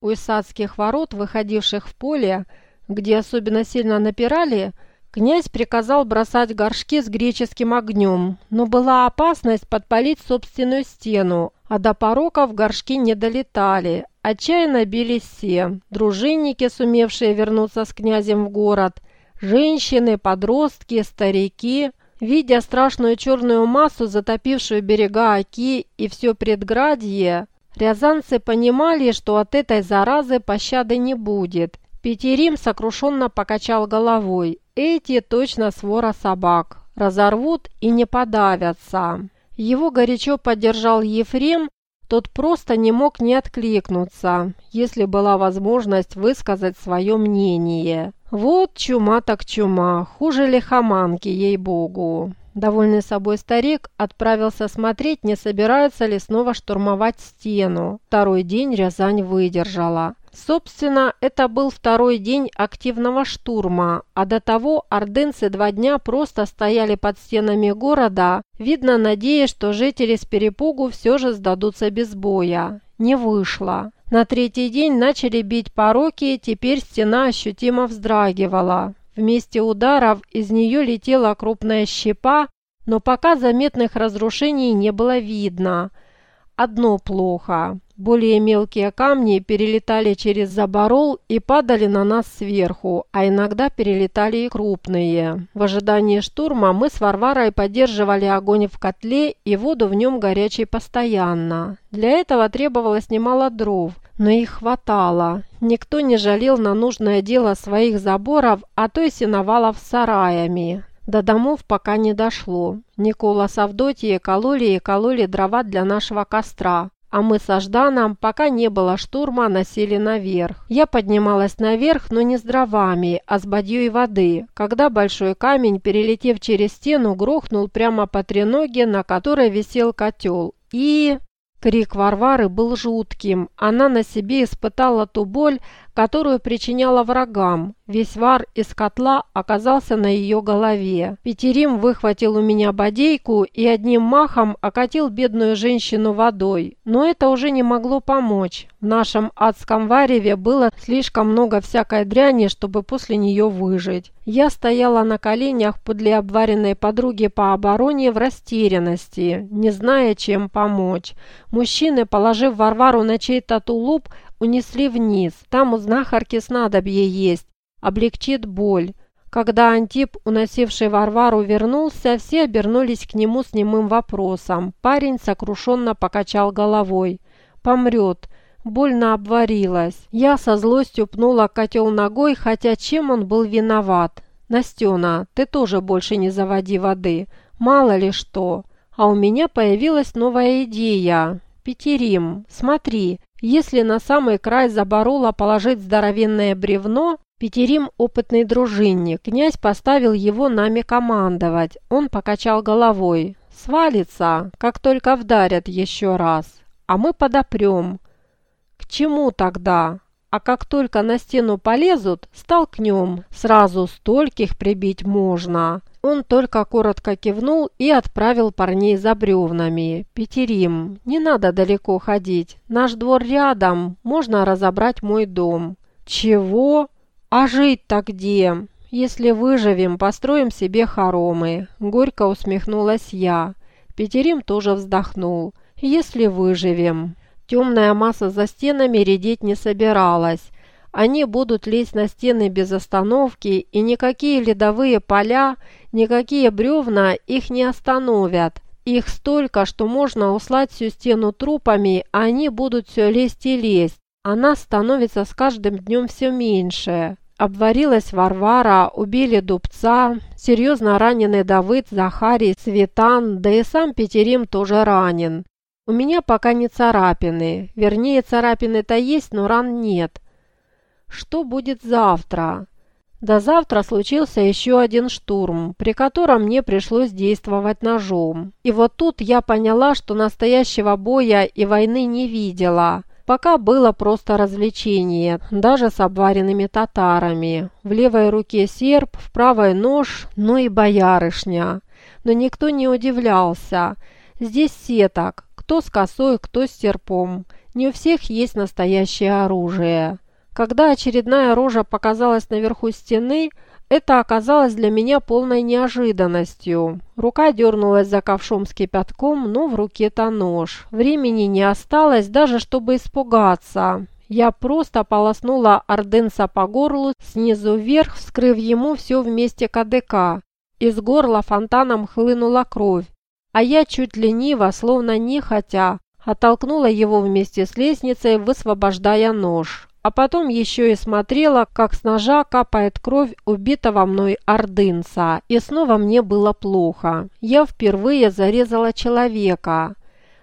У Исадских ворот, выходивших в поле, где особенно сильно напирали, князь приказал бросать горшки с греческим огнем, но была опасность подпалить собственную стену, а до пороков горшки не долетали. Отчаянно бились все – дружинники, сумевшие вернуться с князем в город, женщины, подростки, старики. Видя страшную черную массу, затопившую берега Оки и все предградье, рязанцы понимали, что от этой заразы пощады не будет. Петерим сокрушенно покачал головой. Эти точно свора собак. Разорвут и не подавятся. Его горячо поддержал Ефрем, тот просто не мог не откликнуться, если была возможность высказать свое мнение. Вот чума так чума, хуже лихоманки, ей-богу. Довольный собой старик отправился смотреть, не собираются ли снова штурмовать стену. Второй день Рязань выдержала. Собственно, это был второй день активного штурма, а до того ордынцы два дня просто стояли под стенами города, видно, надеясь, что жители с перепугу все же сдадутся без боя. Не вышло. На третий день начали бить пороки, теперь стена ощутимо вздрагивала. Вместе ударов из нее летела крупная щепа, но пока заметных разрушений не было видно. Одно плохо. Более мелкие камни перелетали через заборол и падали на нас сверху, а иногда перелетали и крупные. В ожидании штурма мы с Варварой поддерживали огонь в котле и воду в нем горячей постоянно. Для этого требовалось немало дров, но их хватало. Никто не жалел на нужное дело своих заборов, а то и сеновалов с сараями. До домов пока не дошло. Никола с Авдотьей кололи и кололи дрова для нашего костра. А мы со Жданом, пока не было штурма, носили наверх. Я поднималась наверх, но не с дровами, а с бадьей воды, когда большой камень, перелетев через стену, грохнул прямо по треноге, на которой висел котел. И... Крик Варвары был жутким. Она на себе испытала ту боль, которую причиняла врагам. Весь вар из котла оказался на ее голове. Петерим выхватил у меня бодейку и одним махом окатил бедную женщину водой. Но это уже не могло помочь. В нашем адском вареве было слишком много всякой дряни, чтобы после нее выжить. Я стояла на коленях подле обваренной подруги по обороне в растерянности, не зная, чем помочь. Мужчины, положив Варвару на чей-то тулуп, унесли вниз. Там у знахарки снадобье есть, облегчит боль. Когда Антип, уносивший Варвару, вернулся, все обернулись к нему с немым вопросом. Парень сокрушенно покачал головой. «Помрет. Больно обварилась». Я со злостью пнула котел ногой, хотя чем он был виноват. «Настена, ты тоже больше не заводи воды. Мало ли что. А у меня появилась новая идея. Петерим, смотри, если на самый край заборола положить здоровенное бревно, Петерим – опытный дружинник, князь поставил его нами командовать. Он покачал головой. Свалится, как только вдарят еще раз. А мы подопрем. К чему тогда? А как только на стену полезут, столкнем. Сразу стольких прибить можно. Он только коротко кивнул и отправил парней за бревнами. «Петерим, не надо далеко ходить. Наш двор рядом, можно разобрать мой дом». «Чего? А жить-то где?» «Если выживем, построим себе хоромы», – горько усмехнулась я. Петерим тоже вздохнул. «Если выживем». Темная масса за стенами редеть не собиралась. Они будут лезть на стены без остановки, и никакие ледовые поля, никакие бревна их не остановят. Их столько, что можно услать всю стену трупами, а они будут все лезть и лезть. Она становится с каждым днем все меньше. Обварилась Варвара, убили Дубца, серьезно раненый Давыд, Захарий, Светан, да и сам Петерим тоже ранен. У меня пока не царапины, вернее царапины-то есть, но ран нет. Что будет завтра? До завтра случился еще один штурм, при котором мне пришлось действовать ножом. И вот тут я поняла, что настоящего боя и войны не видела. Пока было просто развлечение, даже с обваренными татарами. В левой руке серп, в правой нож, ну и боярышня. Но никто не удивлялся. Здесь сеток, кто с косой, кто с серпом. Не у всех есть настоящее оружие. Когда очередная рожа показалась наверху стены, это оказалось для меня полной неожиданностью. Рука дернулась за ковшом с кипятком, но в руке-то нож. Времени не осталось даже, чтобы испугаться. Я просто полоснула Орденса по горлу снизу вверх, вскрыв ему все вместе КДК. Из горла фонтаном хлынула кровь, а я чуть лениво, словно нехотя, оттолкнула его вместе с лестницей, высвобождая нож. А потом еще и смотрела, как с ножа капает кровь убитого мной ордынца. И снова мне было плохо. Я впервые зарезала человека.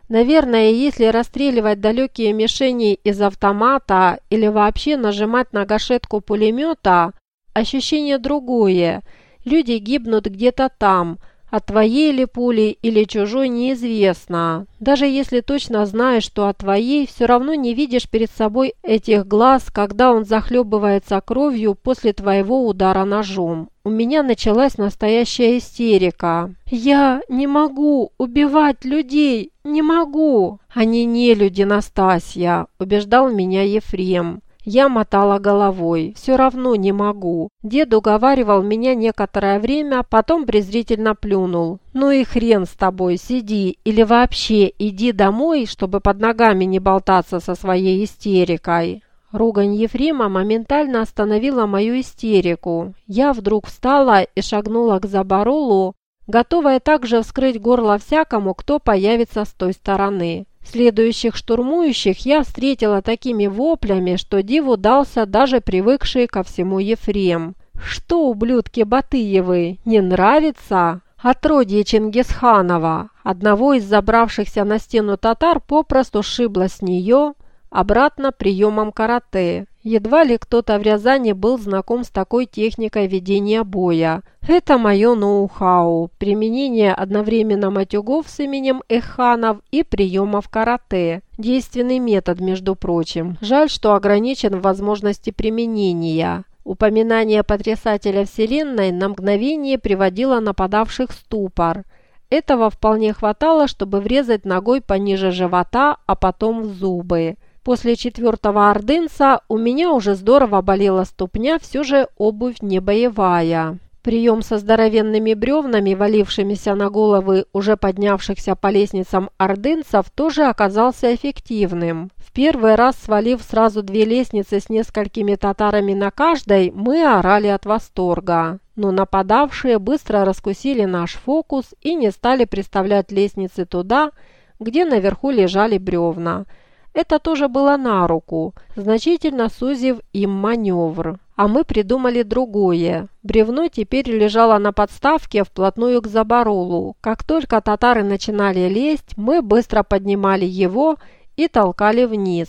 Наверное, если расстреливать далекие мишени из автомата или вообще нажимать на гашетку пулемета, ощущение другое. Люди гибнут где-то там – от твоей ли пули или чужой неизвестно. Даже если точно знаешь, что от твоей, все равно не видишь перед собой этих глаз, когда он захлебывается кровью после твоего удара ножом. У меня началась настоящая истерика. «Я не могу убивать людей! Не могу!» «Они не люди, Настасья!» – убеждал меня Ефрем. Я мотала головой. Все равно не могу. Дед уговаривал меня некоторое время, потом презрительно плюнул. «Ну и хрен с тобой, сиди. Или вообще иди домой, чтобы под ногами не болтаться со своей истерикой». Ругань Ефрема моментально остановила мою истерику. Я вдруг встала и шагнула к Заборолу, готовая также вскрыть горло всякому, кто появится с той стороны. Следующих штурмующих я встретила такими воплями, что диву дался даже привыкший ко всему Ефрем. «Что, ублюдки Батыевы, не нравится?» Отродье Чингисханова, одного из забравшихся на стену татар, попросту сшибло с нее, обратно приемом карате. Едва ли кто-то в Рязани был знаком с такой техникой ведения боя. Это мое ноу-хау, применение одновременно матюгов с именем эханов и приемов карате. Действенный метод, между прочим. Жаль, что ограничен в возможности применения. Упоминание потрясателя Вселенной на мгновение приводило нападавших в ступор. Этого вполне хватало, чтобы врезать ногой пониже живота, а потом в зубы. После четвертого ордынца у меня уже здорово болела ступня, все же обувь не боевая. Прием со здоровенными бревнами, валившимися на головы уже поднявшихся по лестницам ордынцев, тоже оказался эффективным. В первый раз, свалив сразу две лестницы с несколькими татарами на каждой, мы орали от восторга. Но нападавшие быстро раскусили наш фокус и не стали приставлять лестницы туда, где наверху лежали бревна – это тоже было на руку, значительно сузив им маневр. А мы придумали другое. Бревно теперь лежало на подставке вплотную к заборолу. Как только татары начинали лезть, мы быстро поднимали его и толкали вниз.